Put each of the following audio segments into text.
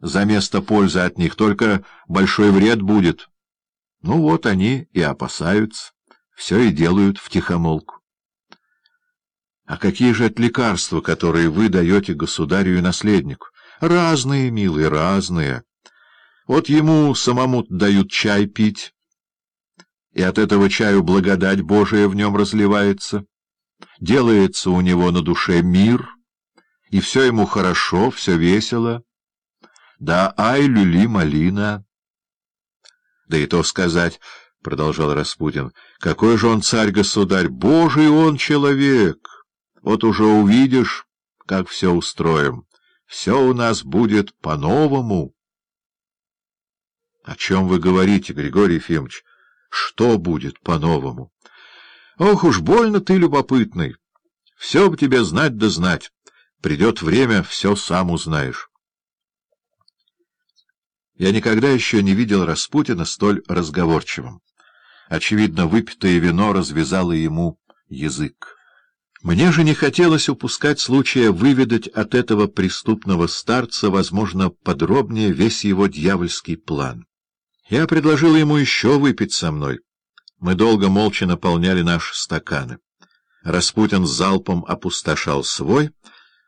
за место пользы от них, только большой вред будет. Ну вот они и опасаются, все и делают втихомолку. А какие же это лекарства, которые вы даете государю и наследнику? Разные, милые, разные. Вот ему самому дают чай пить, и от этого чаю благодать Божия в нем разливается. Делается у него на душе мир, и все ему хорошо, все весело. Да, ай, люли, малина. Да и то сказать, — продолжал Распутин, — какой же он царь-государь, божий он человек. Вот уже увидишь, как все устроим. Все у нас будет по-новому. — О чем вы говорите, Григорий Ефимович? Что будет по-новому? Ох уж больно ты любопытный. Все бы тебе знать да знать. Придет время, все сам узнаешь. Я никогда еще не видел Распутина столь разговорчивым. Очевидно, выпитое вино развязало ему язык. Мне же не хотелось упускать случая выведать от этого преступного старца, возможно, подробнее весь его дьявольский план. Я предложил ему еще выпить со мной. Мы долго молча наполняли наши стаканы. Распутин залпом опустошал свой,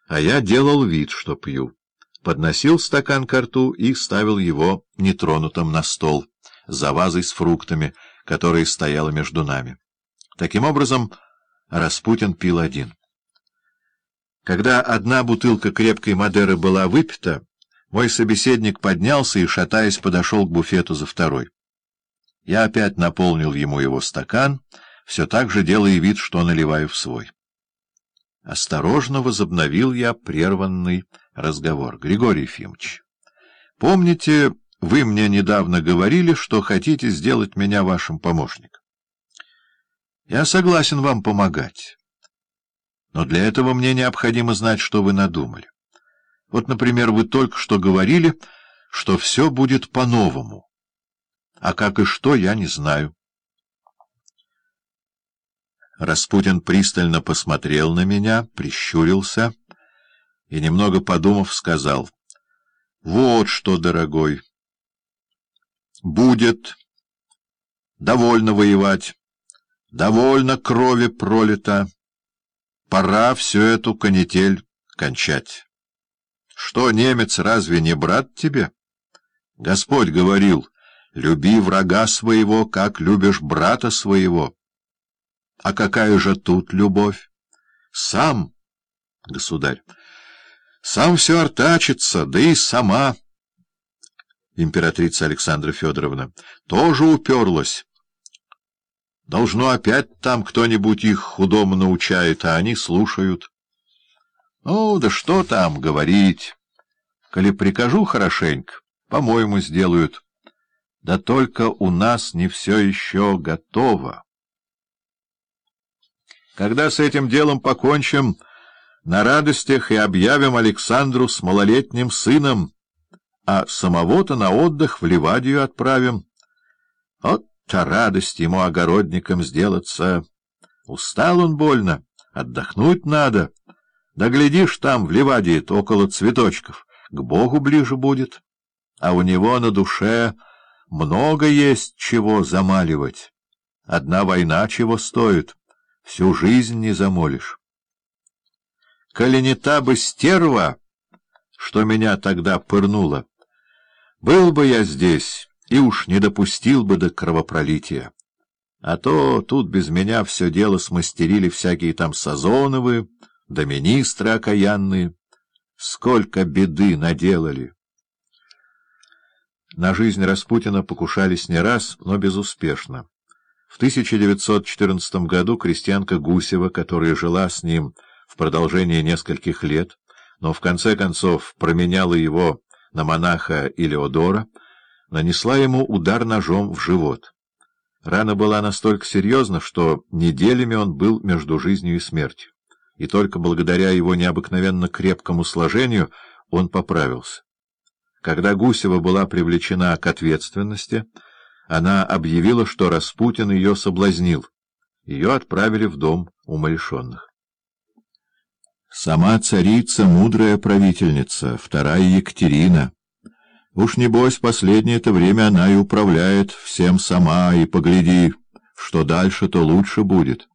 а я делал вид, что пью. Подносил стакан ко рту и ставил его нетронутым на стол, за вазой с фруктами, которая стояла между нами. Таким образом, Распутин пил один. Когда одна бутылка крепкой Мадеры была выпита, мой собеседник поднялся и, шатаясь, подошел к буфету за второй. Я опять наполнил ему его стакан, все так же делая вид, что наливаю в свой. Осторожно возобновил я прерванный разговор. — Григорий Ефимович, помните, вы мне недавно говорили, что хотите сделать меня вашим помощником? Я согласен вам помогать, но для этого мне необходимо знать, что вы надумали. Вот, например, вы только что говорили, что все будет по-новому. А как и что, я не знаю. Распутин пристально посмотрел на меня, прищурился и, немного подумав, сказал, — Вот что, дорогой, будет довольно воевать, довольно крови пролито, пора всю эту канитель кончать. Что, немец, разве не брат тебе? Господь говорил, люби врага своего, как любишь брата своего. А какая же тут любовь? Сам, государь, сам все артачится, да и сама, императрица Александра Федоровна, тоже уперлась. Должно опять там кто-нибудь их худому научает, а они слушают. Ну, да что там говорить. Коли прикажу хорошенько, по-моему, сделают. Да только у нас не все еще готово. Когда с этим делом покончим, на радостях и объявим Александру с малолетним сыном, а самого-то на отдых в Ливадию отправим. Вот-то радость ему огородником сделаться. Устал он больно, отдохнуть надо. Да глядишь, там, в ливадии около цветочков, к Богу ближе будет. А у него на душе много есть чего замаливать. Одна война чего стоит, всю жизнь не замолишь. Коли не та бы стерва, что меня тогда пырнула, был бы я здесь и уж не допустил бы до кровопролития. А то тут без меня все дело смастерили всякие там Сазоновы, да министры окаянные. Сколько беды наделали! На жизнь Распутина покушались не раз, но безуспешно. В 1914 году крестьянка Гусева, которая жила с ним в продолжении нескольких лет, но в конце концов променяла его на монаха Илеодора, нанесла ему удар ножом в живот. Рана была настолько серьезна, что неделями он был между жизнью и смертью и только благодаря его необыкновенно крепкому сложению он поправился. Когда Гусева была привлечена к ответственности, она объявила, что Распутин ее соблазнил. Ее отправили в дом умалишенных. Сама царица, мудрая правительница, вторая Екатерина, Уж небось, последнее-то время она и управляет всем сама, и погляди, что дальше, то лучше будет.